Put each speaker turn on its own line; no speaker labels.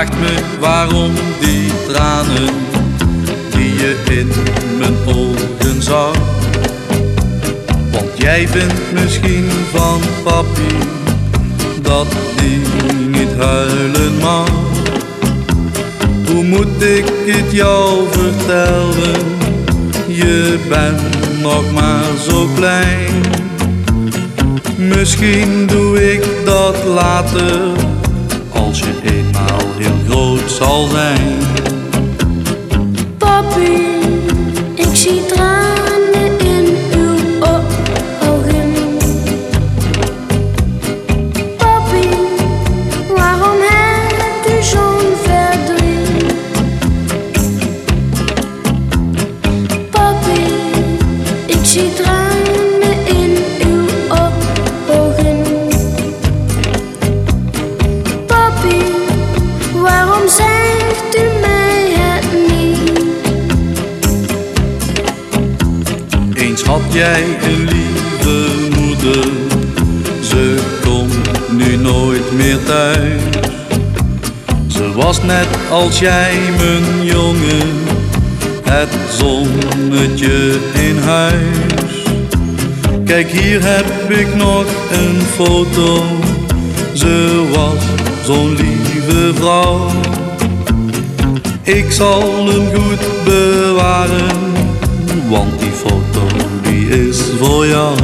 Vraag me waarom die tranen die je in mijn ogen zag. Want jij bent misschien van papi dat die niet huilen mag. Hoe moet ik het jou vertellen? Je bent nog maar zo klein. Misschien doe ik dat later als je eenmaal heel groot zal zijn.
Papi, ik zie tranen in uw ogen. Papi, waarom hebt u zo'n verdriet? Papi, ik zie tranen
jij een lieve moeder, ze komt nu nooit meer thuis. Ze was net als jij, mijn jongen, het zonnetje in huis. Kijk, hier heb ik nog een foto, ze was zo'n lieve vrouw. Ik zal hem goed bewaren, want die foto die is voor jou.